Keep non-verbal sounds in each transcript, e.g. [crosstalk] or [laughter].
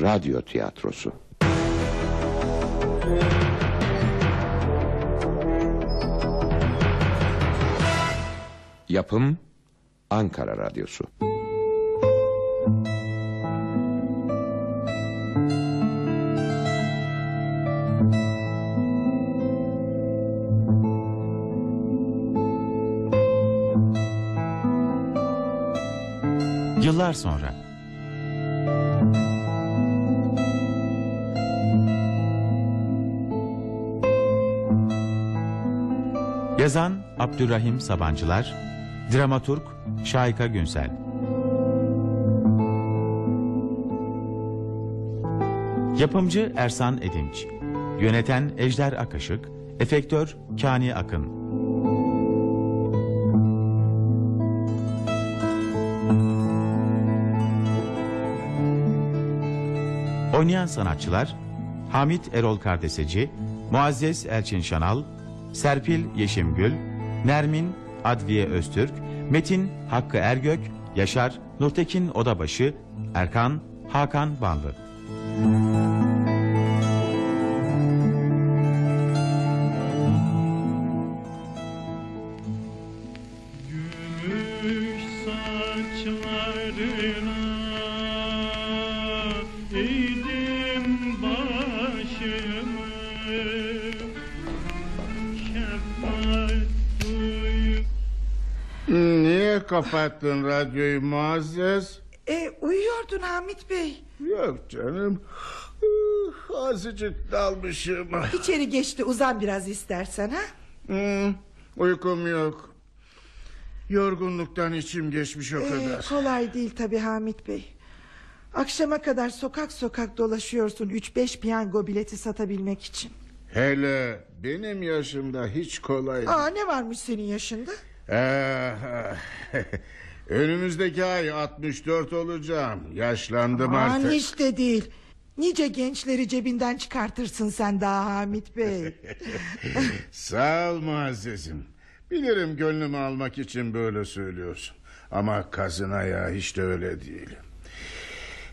Radyo tiyatrosu. Yapım Ankara Radyosu. Yıllar sonra. Yazan Abdurrahim Sabancılar, dramaturg Şayka Günsel. Yapımcı Ersan Edinç, yöneten Ejder Akaşık, efektör Kani Akın. Oynayan sanatçılar Hamit Erol Kardeseci, Muazzez Elçin Şanal, Serpil Yeşimgül, Nermin Adviye Öztürk, Metin Hakkı Ergök, Yaşar Nurtekin Odabaşı, Erkan Hakan Banlı. Gümüş saçlarına kapattın radyoyu Muazzez? E, uyuyordun Hamit Bey. Yok canım. Uh, Azıcık dalmışım. İçeri geçti uzan biraz istersen ha. Hmm, uykum yok. Yorgunluktan içim geçmiş o E, kadar. kolay değil tabi Hamit Bey. Akşama kadar sokak sokak dolaşıyorsun üç beş piyango bileti satabilmek için. Hele benim yaşımda hiç kolay değil. Aa ne varmış senin yaşında? Ah, [laughs] Önümüzdeki ay 64 olacağım. Yaşlandım Aman artık. hiç de değil. Nice gençleri cebinden çıkartırsın sen daha Hamit Bey. [laughs] Sağ ol Muazzezim. Bilirim gönlümü almak için böyle söylüyorsun. Ama kazına ya hiç de öyle değil.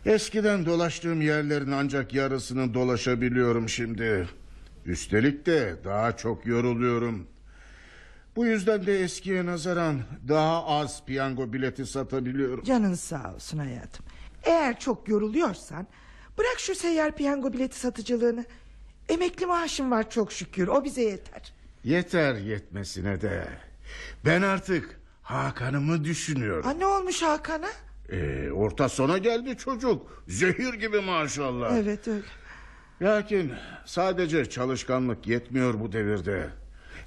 Eskiden dolaştığım yerlerin ancak yarısını dolaşabiliyorum şimdi. Üstelik de daha çok yoruluyorum. Bu yüzden de eskiye nazaran daha az piyango bileti satabiliyorum. Canın sağ olsun hayatım. Eğer çok yoruluyorsan bırak şu seyyar piyango bileti satıcılığını. Emekli maaşım var çok şükür o bize yeter. Yeter yetmesine de. Ben artık Hakan'ımı düşünüyorum. Ha, ne olmuş Hakan'a? Ee, orta sona geldi çocuk. Zehir gibi maşallah. Evet öyle. Lakin sadece çalışkanlık yetmiyor bu devirde.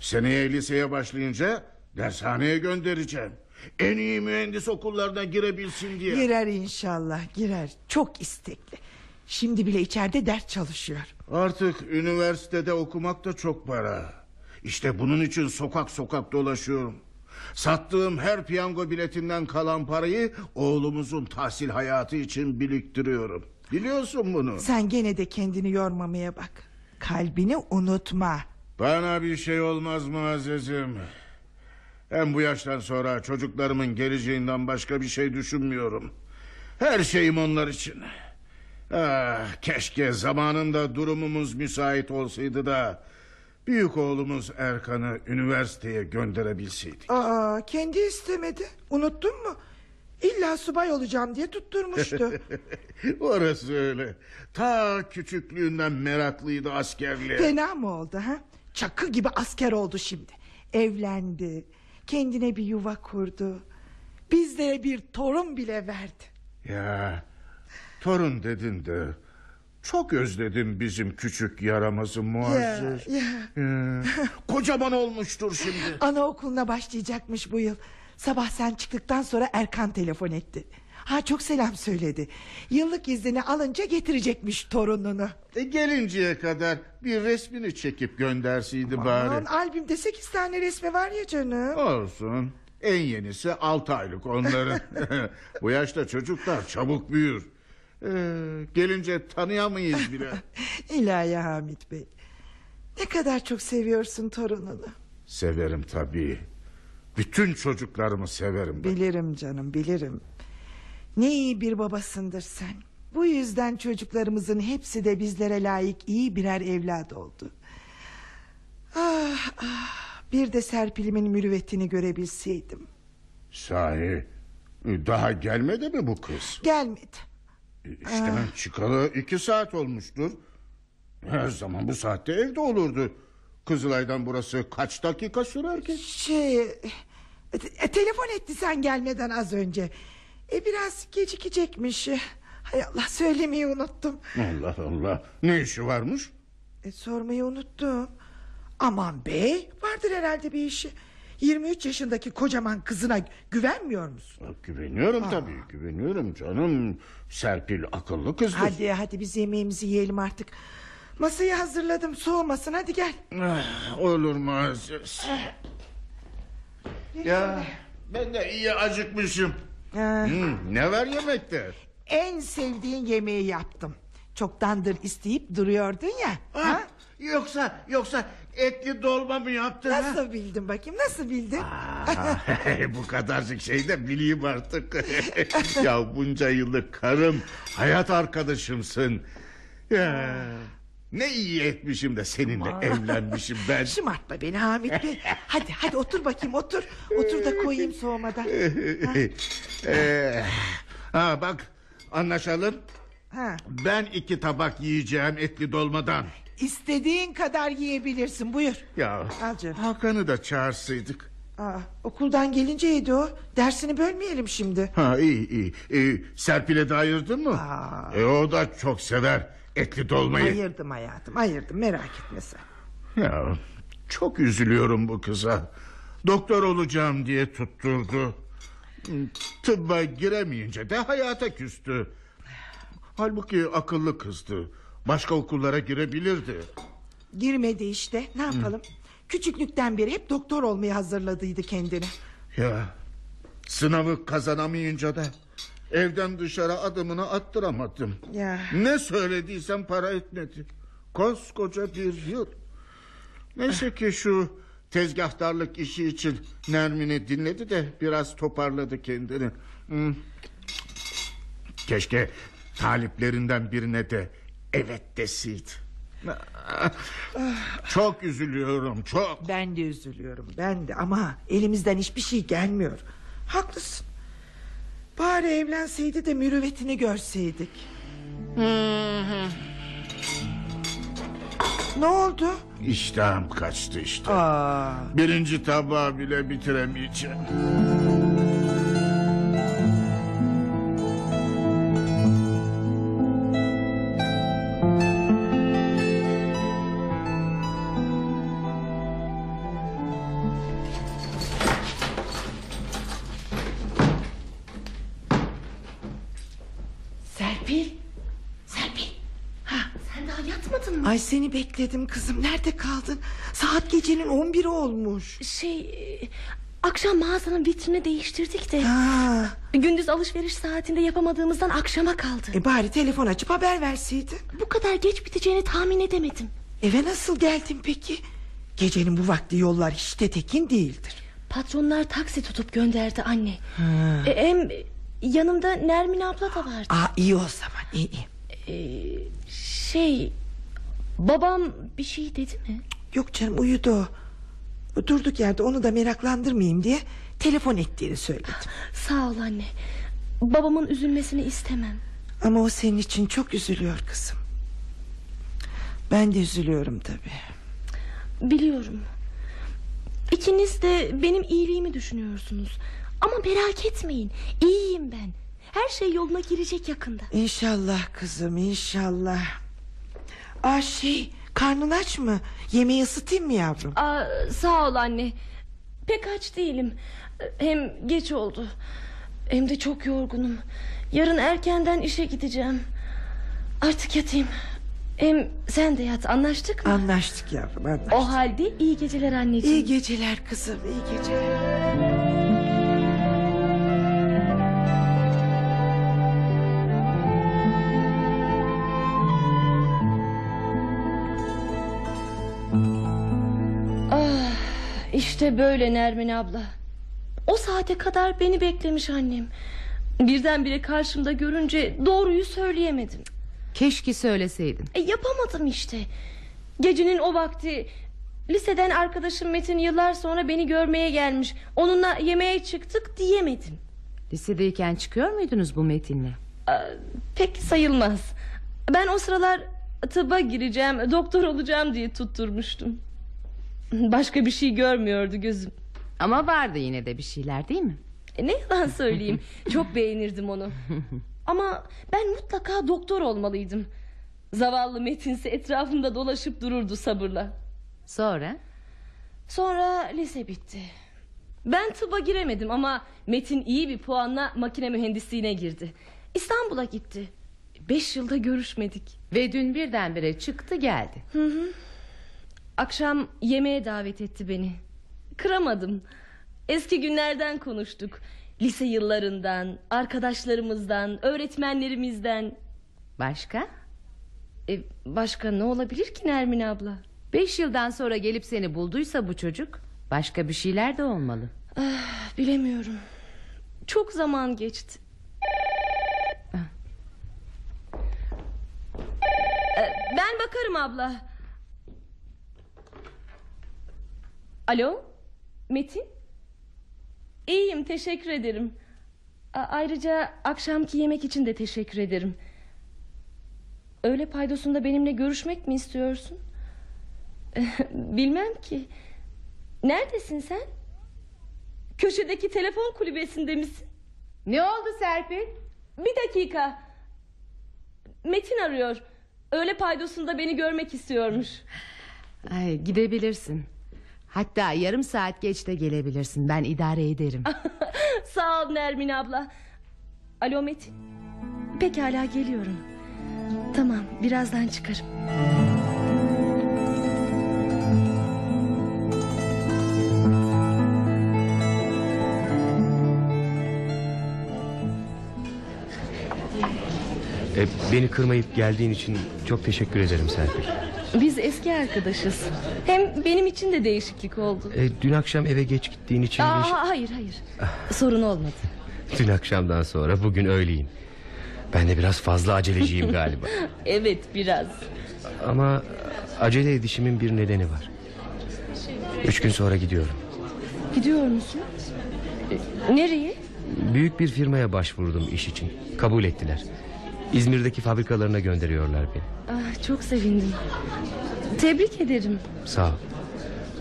Seneye liseye başlayınca dershaneye göndereceğim. En iyi mühendis okullarına girebilsin diye. Girer inşallah girer çok istekli. Şimdi bile içeride ders çalışıyor. Artık üniversitede okumak da çok para. İşte bunun için sokak sokak dolaşıyorum. Sattığım her piyango biletinden kalan parayı oğlumuzun tahsil hayatı için biriktiriyorum. Biliyorsun bunu. Sen gene de kendini yormamaya bak. Kalbini unutma. Bana bir şey olmaz mı Aziz'im? Hem bu yaştan sonra çocuklarımın geleceğinden başka bir şey düşünmüyorum. Her şeyim onlar için. Ah, keşke zamanında durumumuz müsait olsaydı da... ...büyük oğlumuz Erkan'ı üniversiteye gönderebilseydik. Aa, kendi istemedi. Unuttun mu? İlla subay olacağım diye tutturmuştu. [laughs] Orası öyle. Ta küçüklüğünden meraklıydı askerliğe. Fena mı oldu ha? Çakı gibi asker oldu şimdi. Evlendi. Kendine bir yuva kurdu. Bizlere bir torun bile verdi. Ya torun dedin de çok özledim bizim küçük yaramazı Muazzez. Ya, ya. Ya, Kocaman olmuştur şimdi. Anaokuluna başlayacakmış bu yıl. Sabah sen çıktıktan sonra Erkan telefon etti. Ha çok selam söyledi. Yıllık iznini alınca getirecekmiş torununu. E, gelinceye kadar bir resmini çekip gönderseydi Aman, bari. albümde sekiz tane resmi var ya canım. Olsun. En yenisi altı aylık onların. [laughs] Bu yaşta çocuklar çabuk büyür. Ee, gelince tanıyamayız bile. [laughs] İlahi Hamit Bey. Ne kadar çok seviyorsun torununu. Severim tabii. Bütün çocuklarımı severim ben. Bilirim canım bilirim. Ne iyi bir babasındır sen. Bu yüzden çocuklarımızın hepsi de bizlere layık iyi birer evlat oldu. Ah, ah, bir de Serpil'imin mürüvvetini görebilseydim. Sahi daha gelmedi mi bu kız? Gelmedi. E, İşten çıkalı iki saat olmuştur. Her zaman bu saatte evde olurdu. Kızılay'dan burası kaç dakika sürer ki? Şey, e, e, telefon etti sen gelmeden az önce. E, biraz gecikecekmiş. Hay Allah söylemeyi unuttum. Allah Allah ne işi varmış? E, sormayı unuttum. Aman bey vardır herhalde bir işi. 23 yaşındaki kocaman kızına güvenmiyor musun? Güveniyorum tabii güveniyorum canım. Serpil akıllı kızdır. Hadi hadi biz yemeğimizi yiyelim artık. Masayı hazırladım soğumasın hadi gel. Ah, Olur mu Aziz? Ya ben de iyi acıkmışım. Ha, Hmm, ne var yemekte? en sevdiğin yemeği yaptım. Çoktandır isteyip duruyordun ya. Ha? Yoksa yoksa etli dolma mı yaptın? ha? Nasıl bildin bakayım nasıl bildin? Aa, [laughs] bu kadarcık şey de bileyim artık. [laughs] ya bunca yıllık karım, hayat arkadaşımsın. Ya, ne iyi etmişim de seninle evlenmişim ben. Şımartma beni Hamit Bey. [laughs] Hadi hadi otur bakayım otur. Otur da koyayım soğumadan. [laughs] Ee, ha bak anlaşalım. Ha. Ben iki tabak yiyeceğim etli dolmadan. İstediğin kadar yiyebilirsin buyur. Ya Al canım. Hakan'ı da çağırsaydık. Aa, okuldan gelinceydi o. Dersini bölmeyelim şimdi. Ha iyi iyi. Ee, Serpil'e de ayırdın mı? Aa. E, o da çok sever etli dolmayı. Ayırdım hayatım ayırdım merak etme sen. Ya çok üzülüyorum bu kıza. Doktor olacağım diye tutturdu. Tıbba giremeyince de hayata küstü. Halbuki akıllı kızdı. Başka okullara girebilirdi. Girmedi işte ne yapalım. Küçüklükten beri hep doktor olmaya hazırladıydı kendini. Ya sınavı kazanamayınca da evden dışarı adımını attıramadım. Ya. Ne söylediysem para etmedi. Koskoca bir yıl. Neyse ki şu tezgahtarlık işi için Nermin'i dinledi de biraz toparladı kendini. Hmm. Keşke taliplerinden birine de evet deseydi. Çok üzülüyorum çok. Ben de üzülüyorum ben de ama elimizden hiçbir şey gelmiyor. Haklısın. Bari evlenseydi de mürüvvetini görseydik. ne oldu? İştahım kaçtı işte. Aa, Birinci tabağı bile bitiremeyeceğim. Bekledim kızım. Nerede kaldın? Saat gecenin on biri olmuş. Şey e, akşam mağazanın vitrini değiştirdik de Ha, gündüz alışveriş saatinde yapamadığımızdan akşama kaldı. e bari telefon açıp haber verseydin. Bu kadar geç biteceğini tahmin edemedim. Eve nasıl geldin peki? Gecenin bu vakti yollar hiç de tekin değildir. Patronlar taksi tutup gönderdi anne. E, hem yanımda Nermin abla da vardı. Aa iyi o zaman iyi iyi. E, şey babam bir şey dedi mi? Yok canım uyudu o. Durduk yerde onu da meraklandırmayayım diye telefon ettiğini söyledim. Sağ ol anne. Babamın üzülmesini istemem. Ama o senin için çok üzülüyor kızım. Ben de üzülüyorum tabii. Biliyorum. İkiniz de benim iyiliğimi düşünüyorsunuz. Ama merak etmeyin. İyiyim ben. Her şey yoluna girecek yakında. İnşallah kızım inşallah. Aa şey karnın aç mı? Yemeği ısıtayım mı yavrum? Aa, sağ ol anne. Pek aç değilim. Hem geç oldu. Hem de çok yorgunum. Yarın erkenden işe gideceğim. Artık yatayım. Hem sen de yat anlaştık mı? Anlaştık yavrum anlaştık. O halde iyi geceler anneciğim. İyi geceler kızım iyi geceler. İşte böyle Nermin abla. O saate kadar beni beklemiş annem. Birdenbire karşımda görünce doğruyu söyleyemedim. Keşke söyleseydin. E, yapamadım işte. Gecenin o vakti liseden arkadaşım Metin yıllar sonra beni görmeye gelmiş. Onunla yemeğe çıktık diyemedim. Lisedeyken çıkıyor muydunuz bu Metin'le? Aa, Pek sayılmaz. Ben o sıralar tıbba gireceğim, doktor olacağım diye tutturmuştum. [laughs] Başka bir şey görmüyordu gözüm. Ama vardı yine de bir şeyler değil mi? E, Ne yalan söyleyeyim. [laughs] Çok beğenirdim onu. Ama ben mutlaka doktor olmalıydım. Zavallı Metinse etrafımda dolaşıp dururdu sabırla. Sonra? Sonra lise bitti. Ben tıba giremedim ama Metin iyi bir puanla makine mühendisliğine girdi. İstanbul'a gitti. Beş yılda görüşmedik. Ve dün birdenbire çıktı geldi. Akşam yemeğe davet etti beni. Kıramadım. Eski günlerden konuştuk. Lise yıllarından, arkadaşlarımızdan, öğretmenlerimizden. Başka? E, başka ne olabilir ki Nermin abla? Beş yıldan sonra gelip seni bulduysa bu çocuk... ...başka bir şeyler de olmalı. Bilemiyorum. Çok zaman geçti. Ee, Ben bakarım abla. Alo? Metin? İyiyim teşekkür ederim. A- Ayrıca akşamki yemek için de teşekkür ederim. Öğle paydosunda benimle görüşmek mi istiyorsun? [laughs] Bilmem ki. Neredesin sen? Köşedeki telefon kulübesinde misin? Ne oldu Serpil? Bir dakika. Metin arıyor. Öğle paydosunda beni görmek istiyormuş. Ay, gidebilirsin. Hatta yarım saat geç de gelebilirsin. Ben idare ederim. [laughs] Sağ ol Nermin abla. Alo Metin. Pekala geliyorum. Tamam birazdan çıkarım. E, beni kırmayıp geldiğin için çok teşekkür ederim Serpil. Biz eski arkadaşız. Hem benim için de değişiklik oldu. E, dün akşam eve geç gittiğin için... Aa, iş- hayır hayır. Sorun olmadı. Dün akşamdan sonra bugün öyleyim. Ben de biraz fazla aceleciyim [laughs] galiba. Evet biraz. Ama acele edişimin bir nedeni var. Üç gün sonra gidiyorum. Gidiyor musun? E, Nereye? Büyük bir firmaya başvurdum iş için. Kabul ettiler. İzmir'deki fabrikalarına gönderiyorlar beni. Ah, çok sevindim. Tebrik ederim. Sağ ol.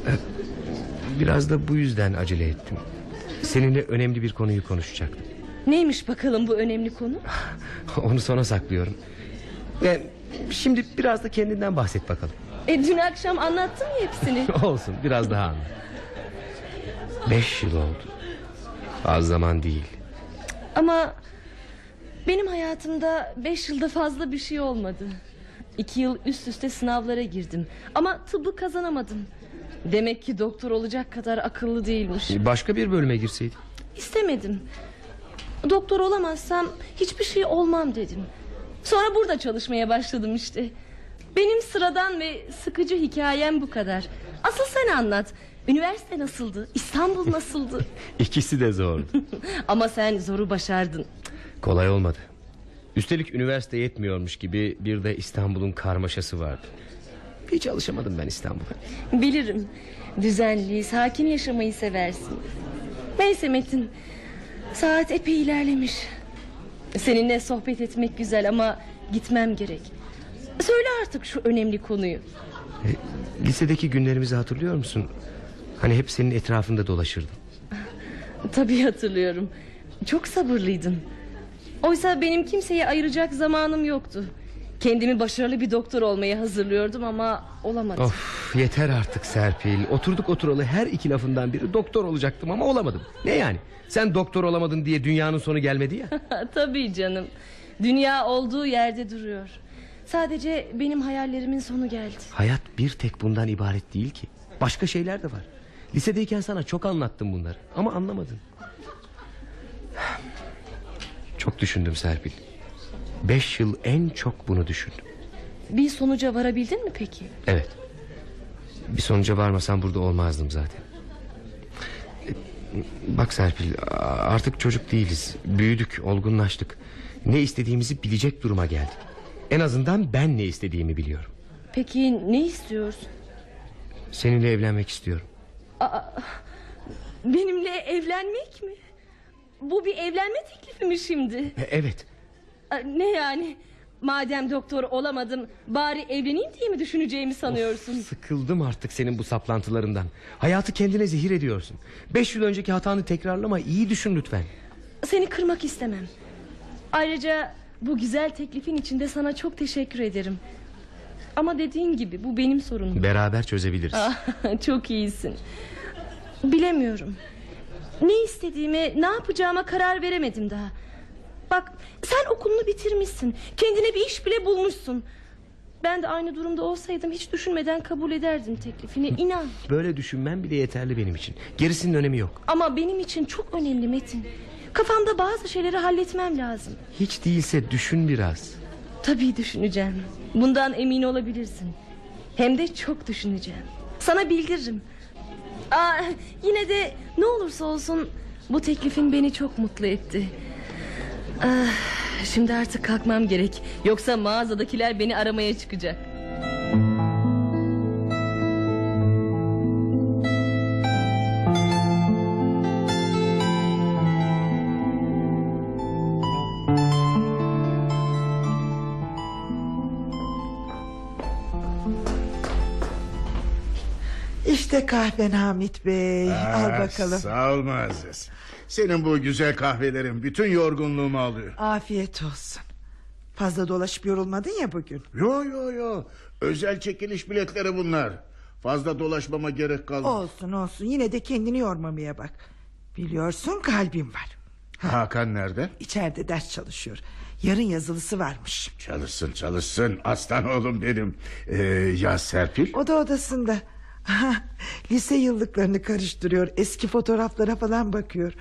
E, Biraz da bu yüzden acele ettim. Seninle önemli bir konuyu konuşacaktım. Neymiş bakalım bu önemli konu? [laughs] Onu sona saklıyorum. Ve şimdi biraz da kendinden bahset bakalım. E, dün akşam anlattım ya hepsini. [laughs] Olsun biraz daha anlat. Beş yıl oldu. Az zaman değil. Ama benim hayatımda beş yılda fazla bir şey olmadı. İki yıl üst üste sınavlara girdim. Ama tıbbı kazanamadım. Demek ki doktor olacak kadar akıllı değilmiş. Başka bir bölüme girseydin. İstemedim. Doktor olamazsam hiçbir şey olmam dedim. Sonra burada çalışmaya başladım işte. Benim sıradan ve sıkıcı hikayem bu kadar. Asıl sen anlat. Üniversite nasıldı? İstanbul [laughs] nasıldı? İkisi de zordu. [laughs] Ama sen zoru başardın. Kolay olmadı. Üstelik üniversite yetmiyormuş gibi bir de İstanbul'un karmaşası vardı. Hiç alışamadım ben İstanbul'a. Bilirim. Düzenli, sakin yaşamayı seversin. Neyse Metin. Saat epey ilerlemiş. Seninle sohbet etmek güzel ama gitmem gerek. Söyle artık şu önemli konuyu. E, lisedeki günlerimizi hatırlıyor musun? Hani hep senin etrafında dolaşırdım. Tabii hatırlıyorum. Çok sabırlıydın. Oysa benim kimseye ayıracak zamanım yoktu. Kendimi başarılı bir doktor olmaya hazırlıyordum ama olamadım. Of yeter artık Serpil. Oturduk oturalı her iki lafından biri doktor olacaktım ama olamadım. Ne yani? Sen doktor olamadın diye dünyanın sonu gelmedi ya. [laughs] Tabii canım. Dünya olduğu yerde duruyor. Sadece benim hayallerimin sonu geldi. Hayat bir tek bundan ibaret değil ki. Başka şeyler de var. Lisedeyken sana çok anlattım bunları ama anlamadın. Çok düşündüm Serpil. Beş yıl en çok bunu düşündüm. Bir sonuca varabildin mi peki? Evet. Bir sonuca varmasam burada olmazdım zaten. E, Bak Serpil artık çocuk değiliz. Büyüdük, olgunlaştık. Ne istediğimizi bilecek duruma geldik. En azından ben ne istediğimi biliyorum. Peki ne istiyorsun? Seninle evlenmek istiyorum. Benimle evlenmek mi? Bu bir evlenme teklifi mi şimdi? E, evet. Ne yani? Madem doktor olamadım bari evleneyim diye mi düşüneceğimi sanıyorsun? Sıkıldım artık senin bu saplantılarından. Hayatı kendine zehir ediyorsun. Beş yıl önceki hatanı tekrarlama iyi düşün lütfen. Seni kırmak istemem. Ayrıca bu güzel teklifin için de sana çok teşekkür ederim. Ama dediğin gibi bu benim sorunum. Beraber çözebiliriz. Ah, [laughs] çok iyisin. Bilemiyorum. Ne istediğime, ne yapacağıma karar veremedim daha. Bak, sen okulunu bitirmişsin. Kendine bir iş bile bulmuşsun. Ben de aynı durumda olsaydım hiç düşünmeden kabul ederdim teklifini. inan. Böyle düşünmen bile yeterli benim için. Gerisinin önemi yok. Ama benim için çok önemli Metin. Kafamda bazı şeyleri halletmem lazım. Hiç değilse düşün biraz. Tabii düşüneceğim. Bundan emin olabilirsin. Hem de çok düşüneceğim. Sana bildiririm. Aa, yine de ne olursa olsun bu teklifin beni çok mutlu etti. Ah, şimdi artık kalkmam gerek. Yoksa mağazadakiler beni aramaya çıkacak. İşte kahven Hamit Bey. Al Ah, bakalım. Sağ ol Muazzez. Senin bu güzel kahvelerin bütün yorgunluğumu alıyor. Afiyet olsun. Fazla dolaşıp yorulmadın ya bugün. Yo yo yo. Özel çekiliş biletleri bunlar. Fazla dolaşmama gerek kalmadı. Olsun olsun yine de kendini yormamaya bak. Biliyorsun kalbim var. Hakan nerede? İçeride ders çalışıyor. Yarın yazılısı varmış. Çalışsın çalışsın aslan oğlum benim. Ee, ya Serpil? O da odasında. [laughs] Lise yıllıklarını karıştırıyor. Eski fotoğraflara falan bakıyor.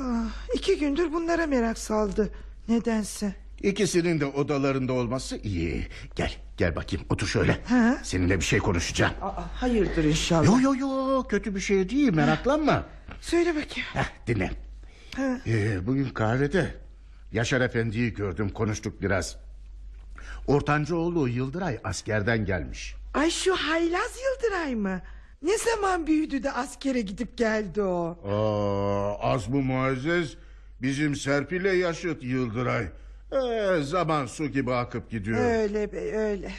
Ah, iki gündür bunlara merak saldı. Nedense. İkisinin de odalarında olması iyi. Gel gel bakayım otur şöyle. Ha? Seninle bir şey konuşacağım. Aa, hayırdır inşallah. Yo yo yo kötü bir şey değil meraklanma. Söyle bakayım. Heh, dinle. Ha. Ee, bugün kahvede Yaşar Efendi'yi gördüm konuştuk biraz. Ortancıoğlu Yıldıray askerden gelmiş. Ay şu haylaz Yıldıray mı? Ne zaman büyüdü de askere gidip geldi o? Aa, az mı muazzez? Bizim Serpil'le yaşıt Yıldıray. Ee, zaman su gibi akıp gidiyor. Öyle be öyle.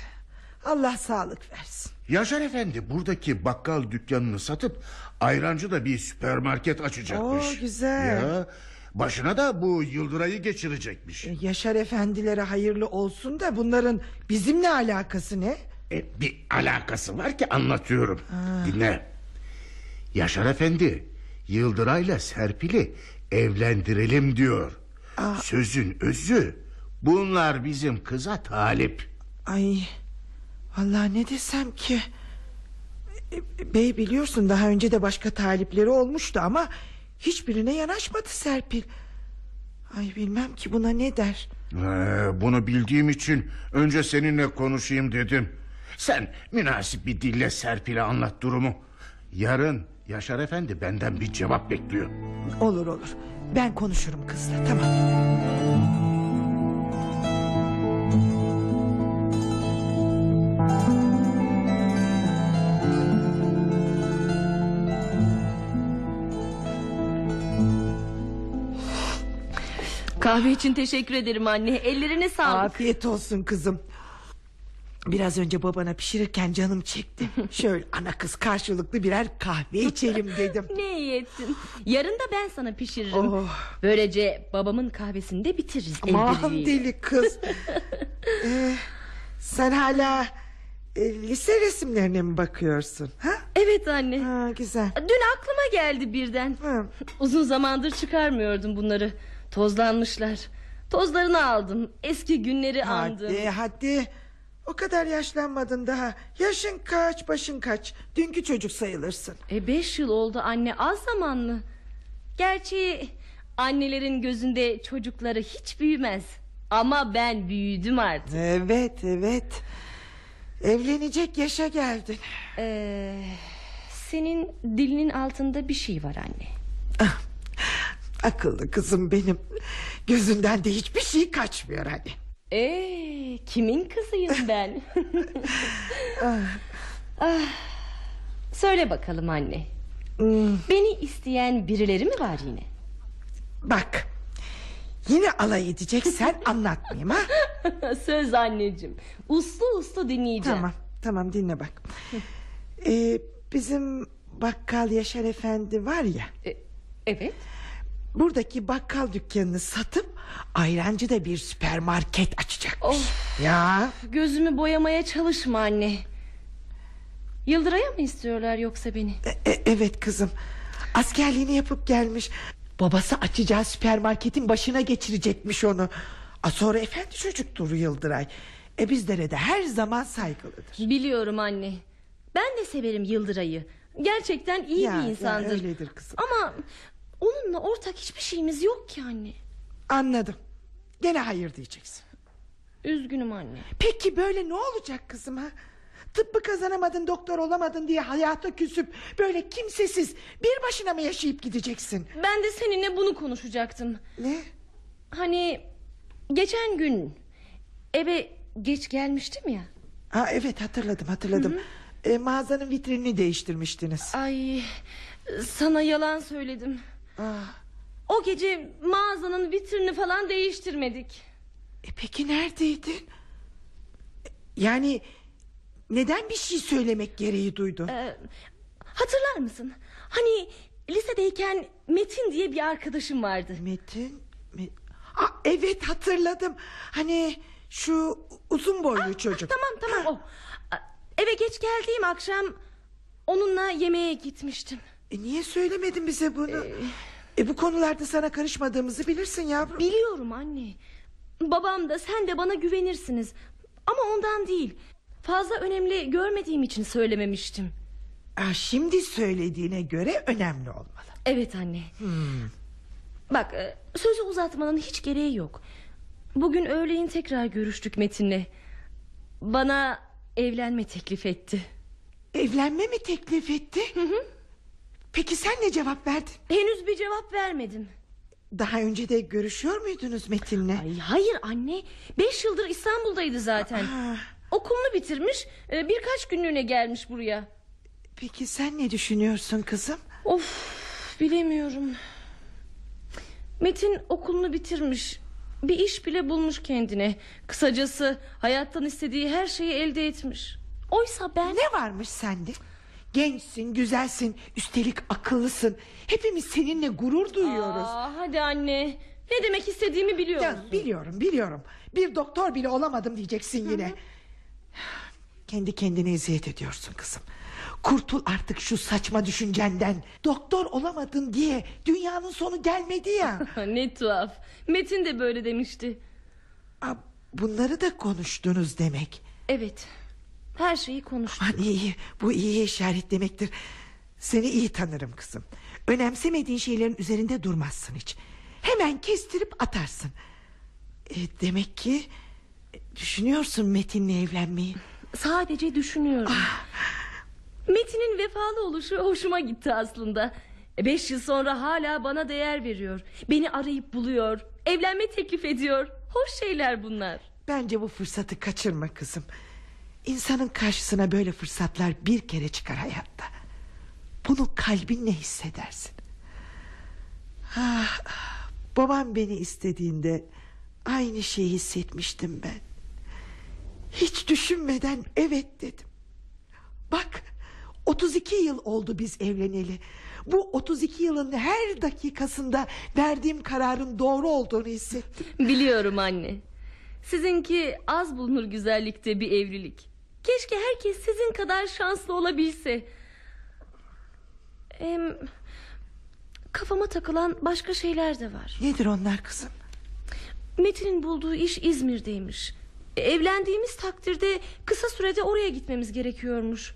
Allah sağlık versin. Yaşar Efendi buradaki bakkal dükkanını satıp ayrancı da bir süpermarket açacakmış. Oo, güzel. Ya, başına da bu Yıldıray'ı geçirecekmiş. E, Yaşar efendilere hayırlı olsun da bunların bizimle alakası ne? E, bir alakası var ki anlatıyorum. Dinle. Yaşar Efendi Yıldıray'la Serpil'i evlendirelim diyor. Sözün özü bunlar bizim kıza talip. Ay vallahi ne desem ki E, Bey biliyorsun daha önce de başka talipleri olmuştu ama Hiçbirine yanaşmadı Serpil Ay bilmem ki buna ne der Ee, bunu bildiğim için önce seninle konuşayım dedim. Sen münasip bir dille Serpil'e anlat durumu. Yarın Yaşar Efendi benden bir cevap bekliyor. Olur olur ben konuşurum kızla tamam Kahve için teşekkür ederim anne. Ellerine sağlık. Afiyet olsun kızım Biraz önce babana pişirirken canım çekti [laughs] Şöyle ana kız karşılıklı birer kahve içelim dedim [laughs] Ne iyi ettin. Yarın da ben sana pişiririm. Oh. Böylece babamın kahvesini de bitiririz. Aman deli kız [laughs] Ee, Sen hala e, lise resimlerine mi bakıyorsun? Ha? Evet anne. ha güzel Dün aklıma geldi birden. Ha. Uzun zamandır çıkarmıyordum bunları. Tozlanmışlar. Tozlarını aldım. Eski günleri andım. Hadi hadi O kadar yaşlanmadın daha Yaşın kaç başın kaç Dünkü çocuk sayılırsın E beş yıl oldu anne az zaman mı? Gerçi annelerin gözünde çocukları hiç büyümez. Ama ben büyüdüm artık. Evet evet Evlenecek yaşa geldin Ee, senin dilinin altında bir şey var anne. [laughs] Akıllı kızım benim. Gözünden de hiçbir şey kaçmıyor hani. Ee, kimin kızıyım ben? [laughs] ah, söyle bakalım anne. Beni isteyen birileri mi var yine? Bak. Yine alay edeceksen [laughs] anlatmayayım ha. Söz anneciğim. Uslu uslu dinleyeceğim. Tamam tamam dinle bak. Ee, bizim bakkal Yaşar Efendi var ya. E, evet. Buradaki bakkal dükkanını satıp ayrancıda bir süpermarket açacakmış. Of. Ya Gözümü boyamaya çalışma anne. Yıldıray'a mı istiyorlar yoksa beni? e- e- evet kızım. Askerliğini yapıp gelmiş. Babası açacağı süpermarketin başına geçirecekmiş onu. A sonra efendi çocuktur Yıldıray. E bizlere de her zaman saygılıdır. Biliyorum anne. Ben de severim Yıldıray'ı. Gerçekten iyi Ya, bir ya, insandır. öyledir kızım. Ama onunla ortak hiçbir şeyimiz yok ki anne. Anladım. Gene hayır diyeceksin. Üzgünüm anne. Peki böyle ne olacak kızım ha? Tıbbı kazanamadın doktor olamadın diye hayata küsüp böyle kimsesiz bir başına mı yaşayıp gideceksin? Ben de seninle bunu konuşacaktım. Ne? Hani geçen gün eve geç gelmiştim ya. Ha, evet hatırladım hatırladım. E, mağazanın vitrinini değiştirmiştiniz. Ay sana yalan söyledim. Ah, O gece mağazanın vitrini falan değiştirmedik. e, peki neredeydin? E, Yani neden bir şey söylemek gereği duydun? Ee, hatırlar mısın? Hani lisedeyken Metin diye bir arkadaşım vardı. Metin mi? Aa, evet hatırladım. Hani şu uzun boylu çocuk. Tamam tamam o. Eve geç geldiğim akşam onunla yemeğe gitmiştim. E, niye söylemedin bize bunu? E, bu konularda sana karışmadığımızı bilirsin yavrum. Biliyorum anne. Babam da sen de bana güvenirsiniz. Ama ondan değil. Fazla önemli görmediğim için söylememiştim. Aa, şimdi söylediğine göre önemli olmalı. Evet anne. Bak e, sözü uzatmanın hiç gereği yok. Bugün öğleyin tekrar görüştük Metin'le. Bana evlenme teklif etti. Evlenme mi teklif etti? Peki sen ne cevap verdin? Henüz bir cevap vermedim. Daha önce de görüşüyor muydunuz Metin'le? Ay hayır anne. Beş yıldır İstanbul'daydı zaten. Ah, Okulunu bitirmiş. e, Birkaç günlüğüne gelmiş buraya. peki sen ne düşünüyorsun kızım? Of bilemiyorum. Metin okulunu bitirmiş. Bir iş bile bulmuş kendine. Kısacası hayattan istediği her şeyi elde etmiş. Oysa ben... Ne varmış sende? Gençsin, güzelsin, üstelik akıllısın. Hepimiz seninle gurur duyuyoruz. Aa, hadi anne. Ne demek istediğimi biliyor Ya, biliyorum, biliyorum. Bir doktor bile olamadım diyeceksin yine. Kendi kendine eziyet ediyorsun kızım. Kurtul artık şu saçma düşüncenden. Doktor olamadın diye dünyanın sonu gelmedi ya. [laughs] ne tuhaf. Metin de böyle demişti. Aa, Bunları da konuştunuz demek. Evet. Her şeyi konuştuk. Aman iyi, bu iyi işaret demektir. Seni iyi tanırım kızım. Önemsemediğin şeylerin üzerinde durmazsın hiç. Hemen kestirip atarsın. E, demek ki düşünüyorsun Metin'le evlenmeyi. Sadece düşünüyorum. Metin'in vefalı oluşu hoşuma gitti aslında. E, Beş yıl sonra hala bana değer veriyor. Beni arayıp buluyor. Evlenme teklif ediyor. Hoş şeyler bunlar. Bence bu fırsatı kaçırma kızım. İnsanın karşısına böyle fırsatlar bir kere çıkar hayatta. Bunu kalbinle hissedersin. Ah, babam beni istediğinde aynı şeyi hissetmiştim ben. Hiç düşünmeden evet dedim. Bak 32 yıl oldu biz evleneli. Bu 32 yılın her dakikasında verdiğim kararın doğru olduğunu hissettim. Biliyorum anne. Sizinki az bulunur güzellikte bir evlilik. Keşke herkes sizin kadar şanslı olabilse. Hem kafama takılan başka şeyler de var. Nedir onlar kızım? Metin'in bulduğu iş İzmir'deymiş. Evlendiğimiz takdirde kısa sürede oraya gitmemiz gerekiyormuş.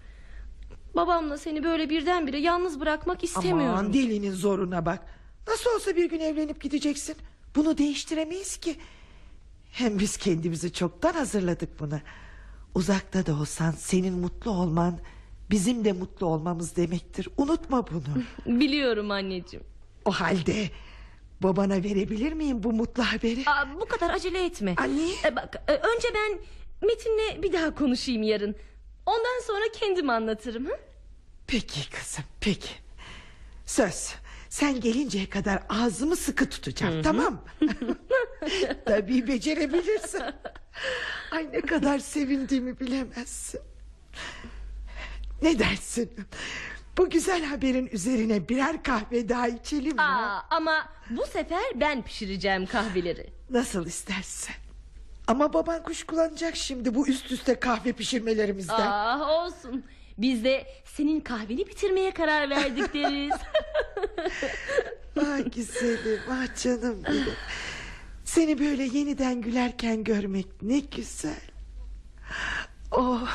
Babamla seni böyle birdenbire yalnız bırakmak istemiyorum. Aman delinin zoruna bak. Nasıl olsa bir gün evlenip gideceksin. Bunu değiştiremeyiz ki. Hem biz kendimizi çoktan hazırladık buna. Uzakta da olsan senin mutlu olman bizim de mutlu olmamız demektir. Unutma bunu. [laughs] Biliyorum anneciğim. O halde babana verebilir miyim bu mutlu haberi? Aa, bu kadar acele etme. Anne. E, bak e, önce ben Metin'le bir daha konuşayım yarın. Ondan sonra kendim anlatırım. Hı? Peki kızım peki. Söz sen gelinceye kadar ağzımı sıkı tutacağım tamam mı? [laughs] Tabii becerebilirsin. Ay ne kadar sevindiğimi bilemezsin. Ne dersin? Bu güzel haberin üzerine birer kahve daha içelim mi? Aa, ama bu sefer ben pişireceğim kahveleri. Nasıl istersen. Ama baban kuşkulanacak şimdi bu üst üste kahve pişirmelerimizden. Ah olsun. Biz de senin kahveni bitirmeye karar verdik deriz. [laughs] [laughs] Ah güzelim ah canım benim. Seni böyle yeniden gülerken görmek ne güzel. Oh,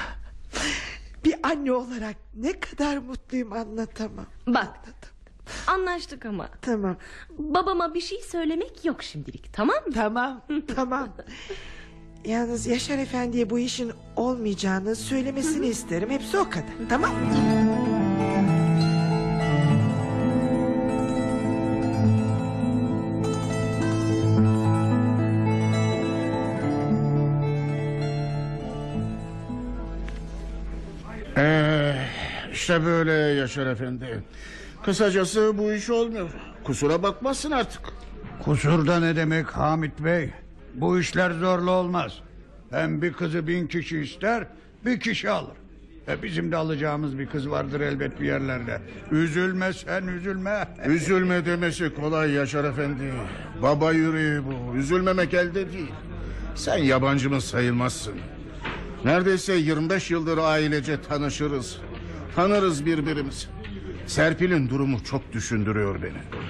bir anne olarak ne kadar mutluyum anlatamam. Bak Anlatamam. anlaştık ama. Tamam Babama bir şey söylemek yok şimdilik tamam mı? tamam [laughs] tamam. Yalnız Yaşar Efendi'ye bu işin olmayacağını söylemesini isterim. Hepsi o kadar tamam mı? Ee, işte böyle Yaşar Efendi. Kısacası bu iş olmuyor. Kusura bakmasın artık. Kusurda ne demek Hamit Bey? Bu işler zorlu olmaz. Hem bir kızı bin kişi ister, bir kişi alır. E bizim de alacağımız bir kız vardır elbet bir yerlerde. Üzülme sen üzülme. [laughs] Üzülme demesi kolay Yaşar Efendi. Baba yüreği bu. Üzülmemek elde değil. Sen yabancı mı sayılmazsın. Neredeyse 25 yıldır ailece tanışırız. Tanırız birbirimizi. Serpil'in durumu çok düşündürüyor beni.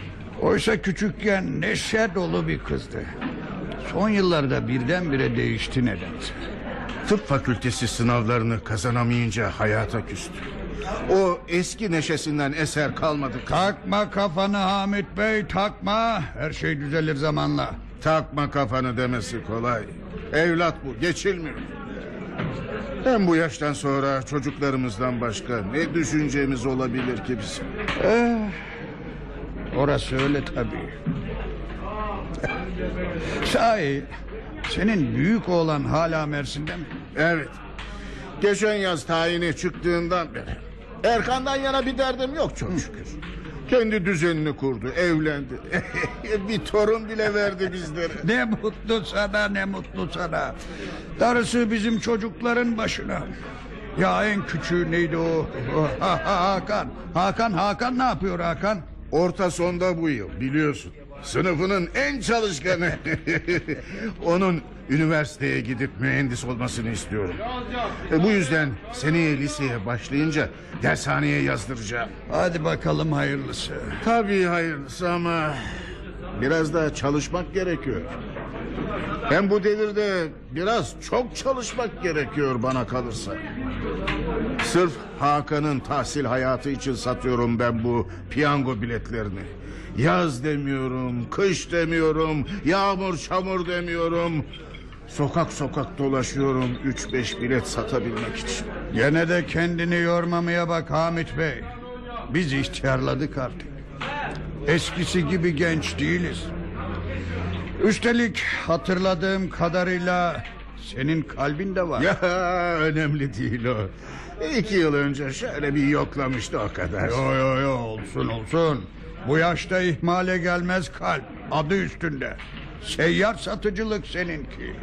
Oysa küçükken neşe dolu bir kızdı. Son yıllarda birdenbire değişti nedense. Tıp fakültesi sınavlarını kazanamayınca hayata küstü. O eski neşesinden eser kalmadı. Takma kafanı Hamit Bey takma. Her şey düzelir zamanla. Takma kafanı demesi kolay. Evlat bu geçilmiyor. Hem bu yaştan sonra çocuklarımızdan başka ne düşüncemiz olabilir ki bizim? Orası öyle tabii. Sahi senin büyük oğlan hala Mersin'de mi? Evet. Geçen yaz tayini çıktığından beri. Erkan'dan yana bir derdim yok çok şükür. Kendi düzenini kurdu, evlendi. [laughs] bir torun bile verdi bizlere. Ne mutlu sana ne mutlu sana. Darısı bizim çocukların başına. Ya en küçüğü neydi o? o ha, ha, Hakan. Hakan Hakan ne yapıyor Hakan? Orta sonda bu yıl biliyorsun. Sınıfının en çalışkanı. [laughs] Onun üniversiteye gidip mühendis olmasını istiyorum. E, bu yüzden seneye liseye başlayınca dershaneye yazdıracağım. Hadi bakalım hayırlısı. Tabii hayırlısı ama biraz da çalışmak gerekiyor. Hem bu devirde biraz çok çalışmak gerekiyor bana kalırsa. Sırf Hakan'ın tahsil hayatı için satıyorum ben bu piyango biletlerini. Yaz demiyorum, kış demiyorum, yağmur çamur demiyorum. Sokak sokak dolaşıyorum üç beş bilet satabilmek için. Gene de kendini yormamaya bak Hamit Bey. Biz ihtiyarladık artık. Eskisi gibi genç değiliz. Üstelik hatırladığım kadarıyla senin kalbin de var. Ya önemli değil o. İki yıl önce şöyle bir yoklamıştı o kadar. Yo yo yo olsun olsun. Bu yaşta ihmale gelmez kalp. Adı üstünde. Seyyar satıcılık seninki.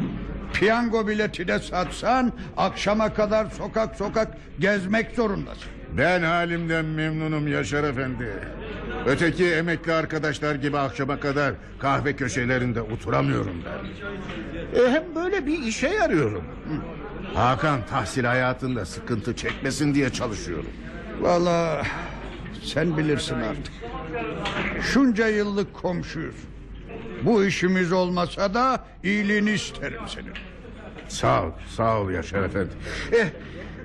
Piyango bileti de satsan akşama kadar sokak sokak gezmek zorundasın. Ben halimden memnunum Yaşar Efendi. Öteki emekli arkadaşlar gibi akşama kadar kahve köşelerinde oturamıyorum ben. E, hem böyle bir işe yarıyorum. Hakan tahsil hayatında sıkıntı çekmesin diye çalışıyorum. Valla sen bilirsin artık. Şunca yıllık komşuyuz. Bu işimiz olmasa da iyiliğini isterim senin. Sağ ol, sağ ol Yaşar Efendi. Eh,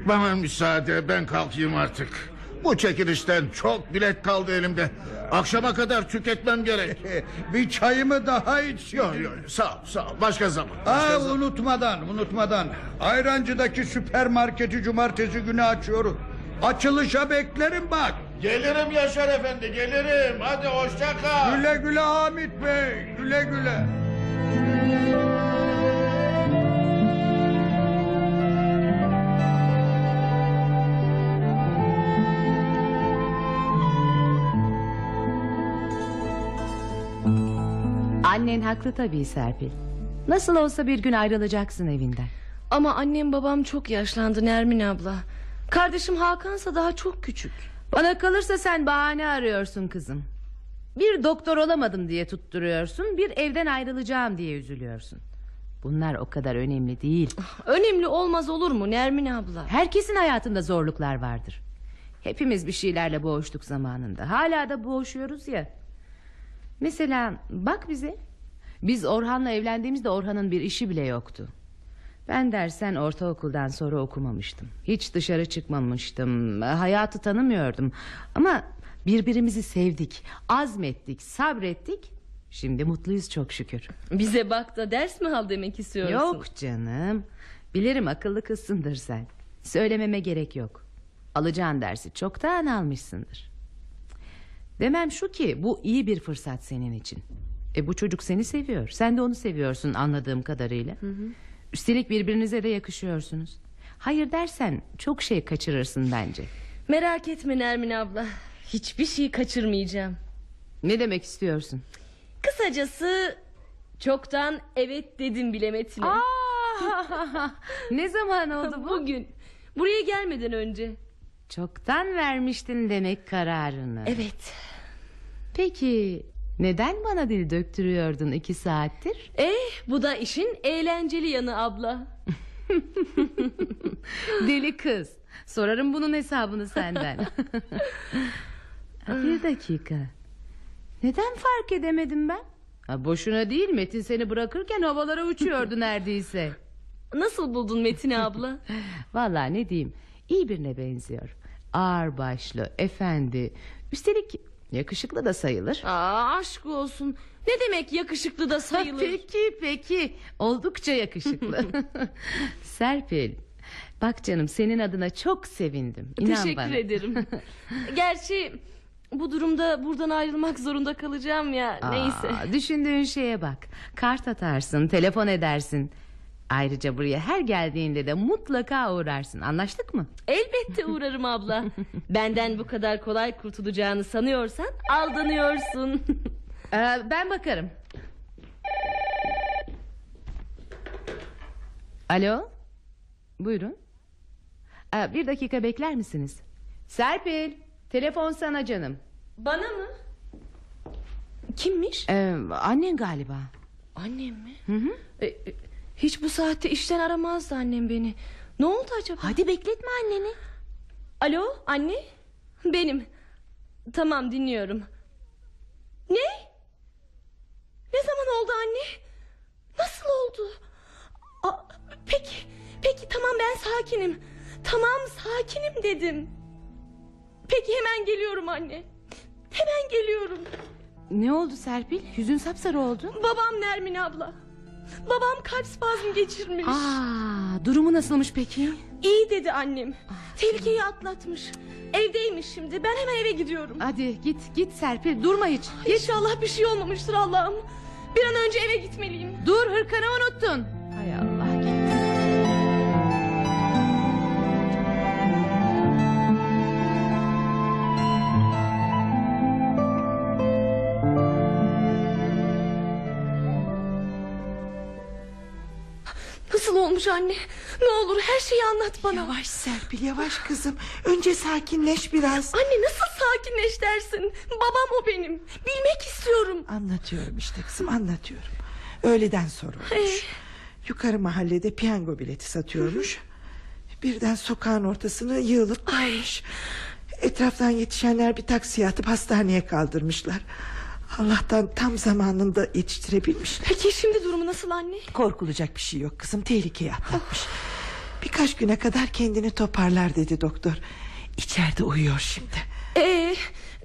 bana müsaade ben kalkayım artık. Bu çekilişten çok bilet kaldı elimde. Akşama kadar tüketmem gerek. [laughs] Bir çayımı daha içsin. Yok yok sağ ol, sağ ol. Başka zaman. Başka Aa, zaman. unutmadan unutmadan Ayrancı'daki süpermarketi cumartesi günü açıyoruz Açılışa beklerim bak Gelirim Yaşar Efendi gelirim. Hadi hoşça kal. Güle güle Hamit Bey. Güle güle. Annen haklı tabii Serpil. Nasıl olsa bir gün ayrılacaksın evinden. Ama annem babam çok yaşlandı Nermin abla. Kardeşim Hakansa daha çok küçük. Bana kalırsa sen bahane arıyorsun kızım. Bir doktor olamadım diye tutturuyorsun, bir evden ayrılacağım diye üzülüyorsun. Bunlar o kadar önemli değil. Önemli olmaz olur mu Nermin abla? Herkesin hayatında zorluklar vardır. Hepimiz bir şeylerle boğuştuk zamanında. Hala da boğuşuyoruz ya. Mesela bak bize. Biz Orhan'la evlendiğimizde Orhan'ın bir işi bile yoktu. Ben dersen ortaokuldan sonra okumamıştım. Hiç dışarı çıkmamıştım. Hayatı tanımıyordum. Ama birbirimizi sevdik, azmettik, sabrettik. Şimdi mutluyuz çok şükür. Bize bak da ders mi al demek istiyorsun? Yok canım. Bilirim akıllı kızsındır sen. Söylememe gerek yok. Alacağın dersi çoktan almışsındır. Demem şu ki bu iyi bir fırsat senin için. E bu çocuk seni seviyor. Sen de onu seviyorsun anladığım kadarıyla. Üstelik birbirinize de yakışıyorsunuz. Hayır dersen çok şey kaçırırsın bence. Merak etme Nermin abla. Hiçbir şey kaçırmayacağım. Ne demek istiyorsun? Kısacası çoktan evet dedim bile Metin'e. [laughs] Ne zaman oldu bu? Bugün. Buraya gelmeden önce. Çoktan vermiştin demek kararını. Evet. Peki neden bana dil döktürüyordun iki saattir? Eh bu da işin eğlenceli yanı abla. [laughs] Deli kız. Sorarım bunun hesabını senden. [laughs] bir dakika. Neden fark edemedim ben? Ha, boşuna değil Metin seni bırakırken havalara uçuyordu neredeyse. [laughs] Nasıl buldun Metin'i abla? Vallahi ne diyeyim iyi birine benziyor. Ağır başlı, efendi. Üstelik yakışıklı da sayılır. Aa, aşk olsun. Ne demek yakışıklı da sayılır? [laughs] Peki peki oldukça yakışıklı. [laughs] [laughs] Serpil bak canım senin adına çok sevindim. İnan Teşekkür bana. ederim. Gerçi bu durumda buradan ayrılmak zorunda kalacağım ya. Aa, Neyse. Düşündüğün şeye bak. Kart atarsın, telefon edersin. Ayrıca buraya her geldiğinde de mutlaka uğrarsın. Anlaştık mı? Elbette uğrarım abla. [laughs] Benden bu kadar kolay kurtulacağını sanıyorsan aldanıyorsun. [laughs] Ee, ben bakarım. Alo? Buyurun. Ee, bir dakika bekler misiniz? Serpil, telefon sana canım. Bana mı? Kimmiş? Ee, annen galiba. Annem mi? Hı hı. E, e, hiç bu saatte işten aramazdı annem beni. Ne oldu acaba? Hadi bekletme anneni. Alo anne? Benim. Tamam dinliyorum. Ne? Ne zaman oldu anne? Nasıl oldu? Aa, peki, peki tamam ben sakinim. Tamam sakinim dedim. Peki hemen geliyorum anne. Hemen geliyorum. Ne oldu Serpil? Yüzün sapsarı oldu. Babam Nermin abla. Babam kalp spazmı geçirmiş. Aa, durumu nasılmış peki? İyi dedi annem. Tehlikeyi atlatmış. Evdeymiş şimdi. Ben hemen eve gidiyorum. Hadi git git Serpil durma hiç. İnşallah bir şey olmamıştır Allah'ım. Bir an önce eve gitmeliyim. Dur hırkanı unuttun. Hay Allah olmuş anne? Ne olur her şeyi anlat bana. Yavaş Serpil yavaş kızım. Önce sakinleş biraz. Anne nasıl sakinleş dersin? Babam o benim. Bilmek istiyorum. Anlatıyorum işte kızım anlatıyorum. Öğleden sonra olmuş. Yukarı mahallede piyango bileti satıyormuş. Birden sokağın ortasına yığılıp kalmış. Etraftan yetişenler bir taksiye atıp hastaneye kaldırmışlar. Allah'tan tam zamanında yetiştirebilmişler. Peki şimdi durumu nasıl anne? Korkulacak bir şey yok kızım tehlikeyi atlatmış. Birkaç güne kadar kendini toparlar dedi doktor. İçeride uyuyor şimdi. Ee,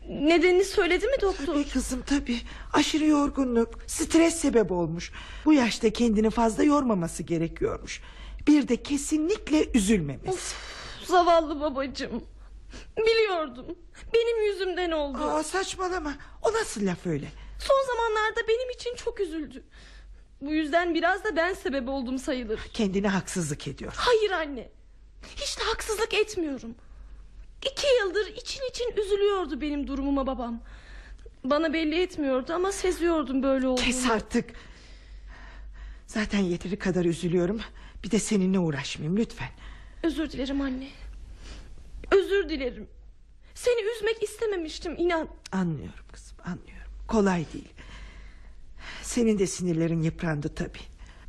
nedenini söyledi mi doktor? Tabii kızım tabii. Aşırı yorgunluk, stres sebep olmuş. Bu yaşta kendini fazla yormaması gerekiyormuş. Bir de kesinlikle üzülmemesi. Zavallı babacığım. Biliyordum. Benim yüzümden oldu. Aa, saçmalama. O nasıl laf öyle? Son zamanlarda benim için çok üzüldü. Bu yüzden biraz da ben sebep oldum sayılır. Kendine haksızlık ediyor. Hayır anne. Hiç de haksızlık etmiyorum. İki yıldır için için üzülüyordu benim durumuma babam. Bana belli etmiyordu ama seziyordum böyle olduğunu. Kes artık. Zaten yeteri kadar üzülüyorum. Bir de seninle uğraşmayayım lütfen. Özür dilerim anne. Özür dilerim. Seni üzmek istememiştim inan. Anlıyorum kızım anlıyorum. Kolay değil. Senin de sinirlerin yıprandı tabii.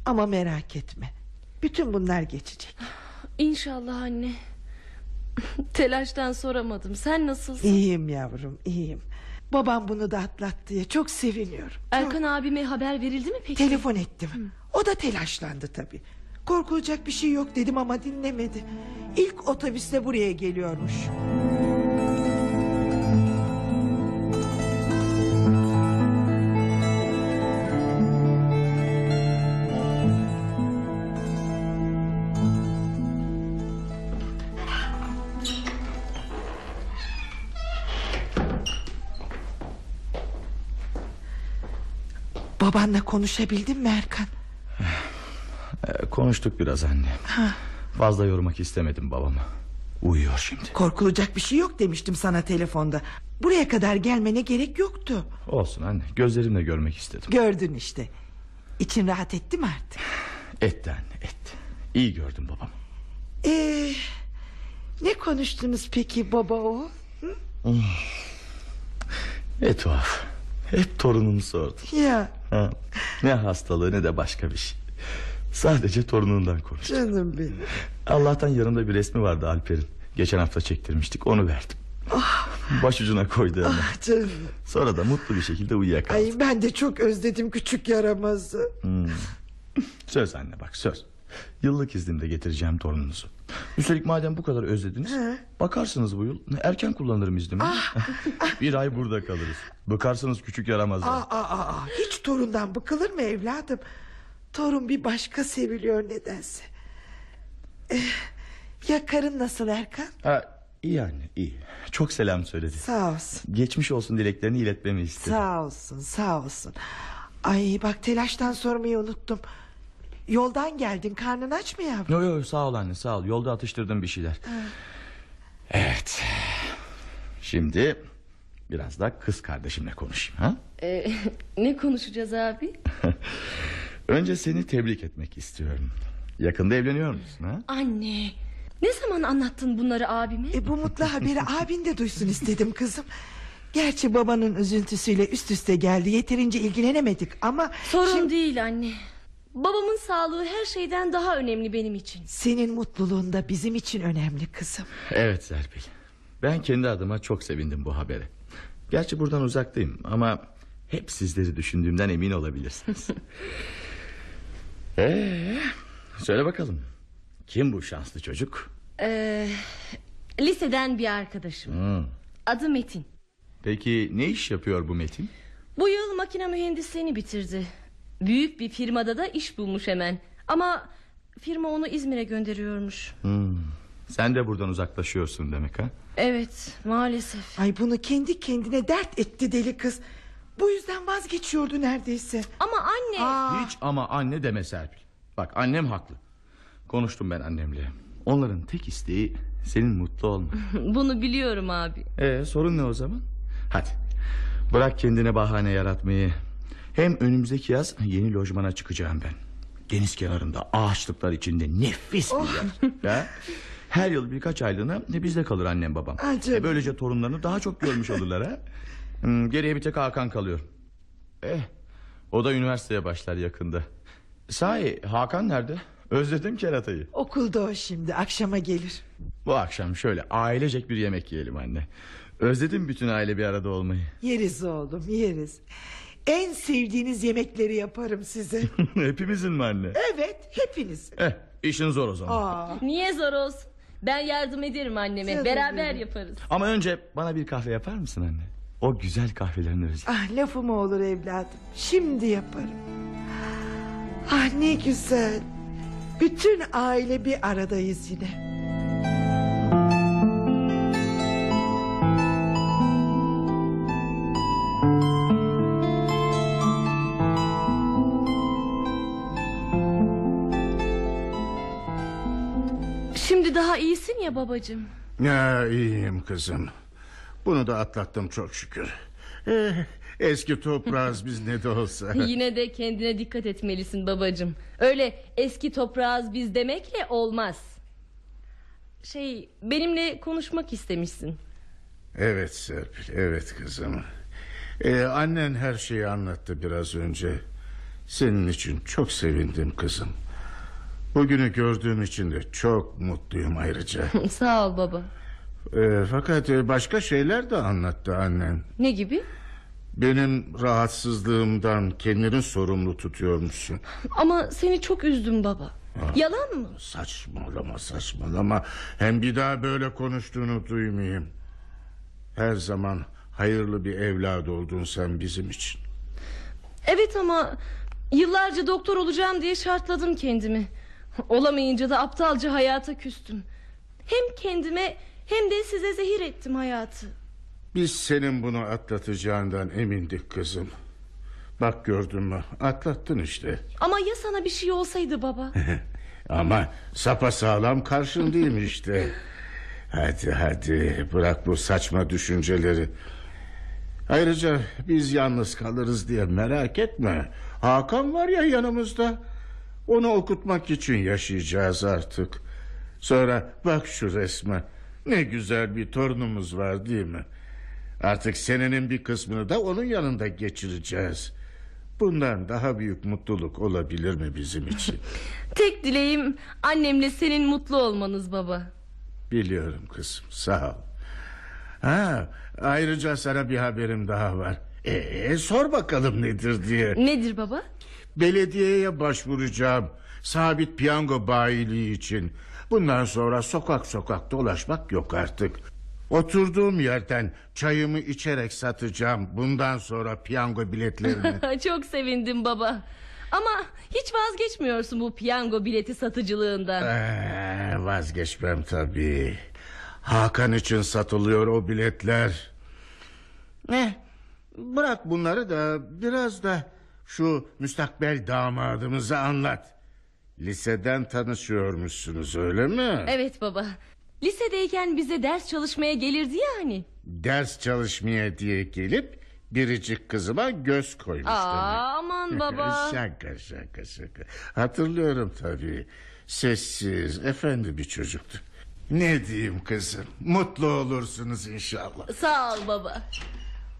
Ama merak etme. Bütün bunlar geçecek. İnşallah anne. [laughs] Telaştan soramadım. Sen nasılsın? İyiyim yavrum iyiyim. Babam bunu da atlattı ya çok seviniyorum. Erkan abime haber verildi mi peki? Telefon ettim. O da telaşlandı tabii. Korkulacak bir şey yok dedim ama dinlemedi. İlk otobüsle buraya geliyormuş. Babanla konuşabildin mi Erkan? Ee, konuştuk biraz anne. Fazla yormak istemedim babamı. Uyuyor şimdi. Korkulacak bir şey yok demiştim sana telefonda. Buraya kadar gelmene gerek yoktu. Olsun anne gözlerimle görmek istedim. Gördün işte. İçin rahat etti mi artık? Etti anne etti. İyi gördüm babamı. Ee, ne konuştunuz peki baba o? Ne tuhaf. Hep torunumu sordu. Ya Ha, ne hastalığı ne de başka bir şey. Sadece torunundan konuştu. canım benim. Allah'tan yanımda bir resmi vardı Alper'in. Geçen hafta çektirmiştik onu verdim. Başucuna koydu hemen. Ah canım. Sonra da mutlu bir şekilde uyuyakaldı. Ay ben de çok özledim küçük yaramazı. Söz anne bak söz. Yıllık iznimde getireceğim torununuzu. Üstelik madem bu kadar özlediniz Bakarsınız bu yıl Erken kullanırım iznimi [laughs] Bir ay burada kalırız Bakarsınız küçük yaramazlar Aa, aa, aa, hiç torundan bıkılır mı evladım? Torun bir başka seviliyor nedense. Eh, ya karın nasıl Erkan? ha, İyi anne iyi Çok selam söyledi Sağ olsun. Geçmiş olsun dileklerini iletmemi istedi Sağ olsun sağ olsun. Ay bak telaştan sormayı unuttum. Yoldan geldin karnın aç mı yavrum? Yo yo sağ ol anne sağ ol Yolda atıştırdım bir şeyler Evet Şimdi Biraz da kız kardeşimle konuşayım ha? Ee, [laughs] ne konuşacağız abi? [laughs] Önce seni tebrik etmek istiyorum Yakında evleniyor musun ha? Anne. Ne zaman anlattın bunları abime? E, bu mutlu haberi [laughs] abin de duysun istedim kızım. Gerçi babanın üzüntüsüyle üst üste geldi. Yeterince ilgilenemedik ama... Sorun şimdi değil anne. Babamın sağlığı her şeyden daha önemli benim için. Senin mutluluğun da bizim için önemli kızım. Evet Serpil Ben kendi adıma çok sevindim bu habere Gerçi buradan uzaktayım ama Hep sizleri düşündüğümden emin olabilirsiniz [laughs] Ee, Söyle bakalım Kim bu şanslı çocuk Ee, liseden bir arkadaşım. Hmm. Adı Metin. Peki ne iş yapıyor bu Metin Bu yıl makine mühendisliğini bitirdi. Büyük bir firmada da iş bulmuş hemen. Ama firma onu İzmir'e gönderiyormuş. Hmm. Sen de buradan uzaklaşıyorsun demek ha Evet maalesef. Ay bunu kendi kendine dert etti deli kız. Bu yüzden vazgeçiyordu neredeyse. Ama anne... Hiç ama anne deme Serpil Bak annem haklı Konuştum ben annemle Onların tek isteği senin mutlu olman [laughs] Bunu biliyorum abi. Ee, sorun ne o zaman? Hadi bırak kendine bahane yaratmayı. Hem önümüzdeki yaz yeni lojmana çıkacağım ben. Deniz kenarında ağaçlıklar içinde nefis bir yer. Ha? Her yıl birkaç aylığına bizde kalır annem babam. E, böylece torunlarını daha çok görmüş olurlar ha. [laughs] Hmm, geriye bir tek Hakan kalıyor. Eh, o da üniversiteye başlar yakında. Sahi Hakan nerede? Özledim keratayı. Okulda o şimdi akşama gelir. Bu akşam şöyle ailecek bir yemek yiyelim anne. Özledim bütün aile bir arada olmayı. Yeriz oğlum yeriz. En sevdiğiniz yemekleri yaparım size. [laughs] Hepimizin mi anne? evet hepiniz. Eh işin zor o zaman. Aa, Niye zor olsun? Ben yardım ederim anneme. Canım Beraber benim. yaparız. Ama önce bana bir kahve yapar mısın anne? O güzel kahvelerini özledim. Ah lafım olur evladım. Şimdi yaparım. Ah ne güzel. Bütün aile bir aradayız yine. Şimdi daha iyisin ya babacığım. Ya iyiyim kızım. Bunu da atlattım çok şükür. Eh, eski toprağız biz ne de olsa. [laughs] Yine de kendine dikkat etmelisin babacığım. Öyle eski toprağız biz demekle olmaz. Şey benimle konuşmak istemişsin. Evet Serpil, evet kızım. Ee, annen her şeyi anlattı biraz önce. Senin için çok sevindim kızım. Bugünü gördüğüm için de çok mutluyum ayrıca. [laughs] Sağ ol baba. Ee, fakat e, başka şeyler de anlattı annen. Ne gibi? Benim rahatsızlığımdan kendini sorumlu tutuyormuşsun. Ama seni çok üzdüm baba. Yalan mı? Saçmalama saçmalama. Hem bir daha böyle konuştuğunu duymayayım. Her zaman hayırlı bir evlad oldun sen bizim için. Evet ama yıllarca doktor olacağım diye şartladım kendimi. Olamayınca da aptalca hayata küstüm. Hem kendime hem de size zehir ettim hayatı. Biz senin bunu atlatacağından emindik kızım. Bak gördün mü atlattın işte. Ama ya sana bir şey olsaydı baba? [laughs] Ama sapasağlam karşındayım işte. Hadi hadi bırak bu saçma düşünceleri. Ayrıca biz yalnız kalırız diye merak etme. Hakan var ya yanımızda. Onu okutmak için yaşayacağız artık. Sonra bak şu resme. Ne güzel bir torunumuz var değil mi? Artık senenin bir kısmını da onun yanında geçireceğiz. Bundan daha büyük mutluluk olabilir mi bizim için? [laughs] Tek dileğim annemle senin mutlu olmanız baba. Biliyorum kızım sağ ol. Ha, ayrıca sana bir haberim daha var. Ee, sor bakalım nedir diye. Nedir baba? Belediyeye başvuracağım. Sabit piyango bayiliği için. Bundan sonra sokak sokak dolaşmak yok artık. Oturduğum yerden çayımı içerek satacağım. Bundan sonra piyango biletlerini. [laughs] Çok sevindim baba. Ama hiç vazgeçmiyorsun bu piyango bileti satıcılığından. Ee, vazgeçmem tabii. Hakan için satılıyor o biletler. Ne? Bırak bunları da biraz da şu müstakbel damadımıza anlat. Liseden tanışıyormuşsunuz öyle mi? Evet baba. Lisedeyken bize ders çalışmaya gelirdi ya hani. Ders çalışmaya diye gelip biricik kızıma göz koymuş Aa, aman [laughs] baba. şaka şaka şaka. Hatırlıyorum tabii. Sessiz, efendi bir çocuktu. Ne diyeyim kızım? Mutlu olursunuz inşallah. Sağ ol baba.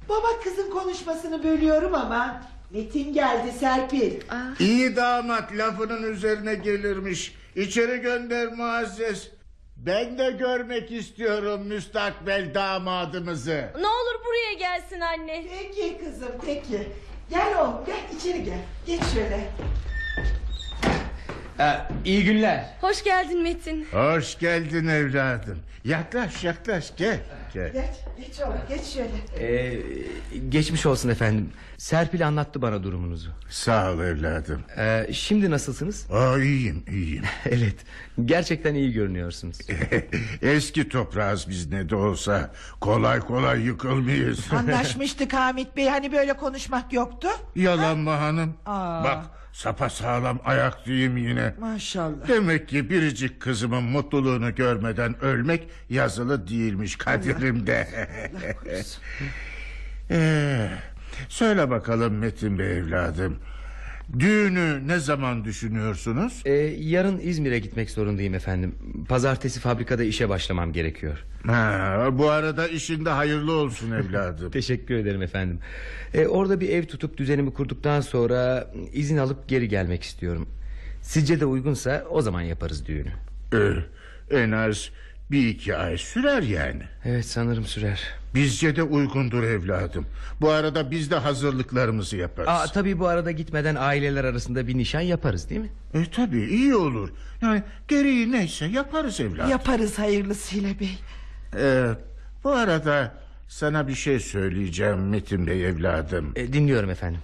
Baba kızın konuşmasını bölüyorum ama Metin geldi Serpil. İyi damat lafının üzerine gelirmiş. İçeri gönder Muazzez. Ben de görmek istiyorum müstakbel damadımızı. Ne olur buraya gelsin anne. Peki kızım peki. Gel oğlum gel içeri gel. Geç şöyle. İyi günler. Hoş geldin Metin. Hoş geldin evladım. Yaklaş yaklaş gel. gel. Geç, geç oğlum geç şöyle. Ee, geçmiş olsun efendim. Serpil anlattı bana durumunuzu. Sağ ol evladım. Ee, şimdi nasılsınız? Aa, iyiyim iyiyim. [laughs] evet. Gerçekten iyi görünüyorsunuz. [laughs] Eski toprağız biz ne de olsa. Kolay kolay yıkılmayız. Anlaşmıştık [laughs] Hamit Bey hani böyle konuşmak yoktu. Yalan mı hanım? Aa. Bak sapa sağlam ayaklıyım yine. Maşallah. Demek ki biricik kızımın mutluluğunu görmeden ölmek yazılı değilmiş kaderimde. [laughs] ee, söyle bakalım Metin Bey evladım. Düğünü ne zaman düşünüyorsunuz? Ee, yarın İzmir'e gitmek zorundayım efendim. Pazartesi fabrikada işe başlamam gerekiyor. Ha, bu arada işinde hayırlı olsun evladım. [laughs] Teşekkür ederim efendim. Ee, orada bir ev tutup düzenimi kurduktan sonra izin alıp geri gelmek istiyorum. Sizce de uygunsa o zaman yaparız düğünü. Ee, en az bir iki ay sürer yani. Evet sanırım sürer. Bizce de uygundur evladım. Bu arada biz de hazırlıklarımızı yaparız. Aa, tabii bu arada gitmeden aileler arasında bir nişan yaparız değil mi? E tabii iyi olur. Yani gereği neyse yaparız evladım. Yaparız hayırlısıyla bey. Ee, bu arada sana bir şey söyleyeceğim Metin Bey evladım. E, dinliyorum efendim.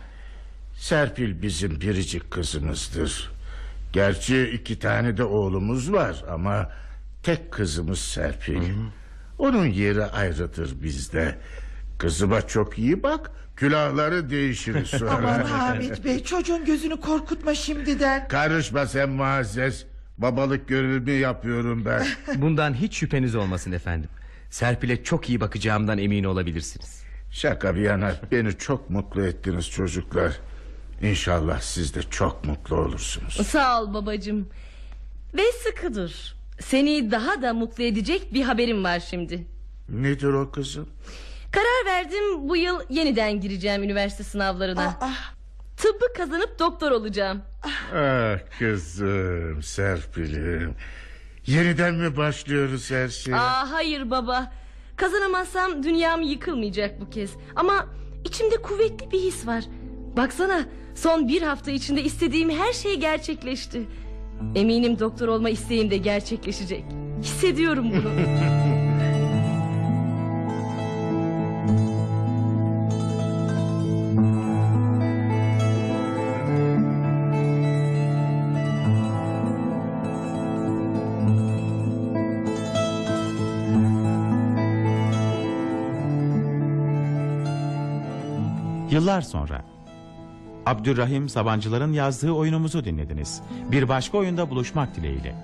Serpil bizim biricik kızımızdır. Gerçi iki tane de oğlumuz var ama tek kızımız Serpil. Onun yeri ayrıdır bizde. Kızıma çok iyi bak. Külahları değişir [laughs] sonra. Aman Hamit Bey çocuğun gözünü korkutma şimdiden. Karışma sen Muazzez. Babalık görevimi yapıyorum ben. [laughs] Bundan hiç şüpheniz olmasın efendim. Serpil'e çok iyi bakacağımdan emin olabilirsiniz. Şaka bir yana beni çok mutlu ettiniz çocuklar. İnşallah siz de çok mutlu olursunuz. Sağ ol babacığım. Ve sıkı dur. Seni daha da mutlu edecek bir haberim var şimdi. Nedir o kızım? Karar verdim bu yıl yeniden gireceğim üniversite sınavlarına. Tıbbı kazanıp doktor olacağım. Ah kızım Serpil'im. Yeniden mi başlıyoruz her şeye? Aa hayır baba. Kazanamazsam dünyam yıkılmayacak bu kez. Ama içimde kuvvetli bir his var. Baksana son bir hafta içinde istediğim her şey gerçekleşti. Eminim doktor olma isteğim de gerçekleşecek. Hissediyorum bunu. Yıllar sonra Abdurrahim Sabancıların yazdığı oyunumuzu dinlediniz. Bir başka oyunda buluşmak dileğiyle.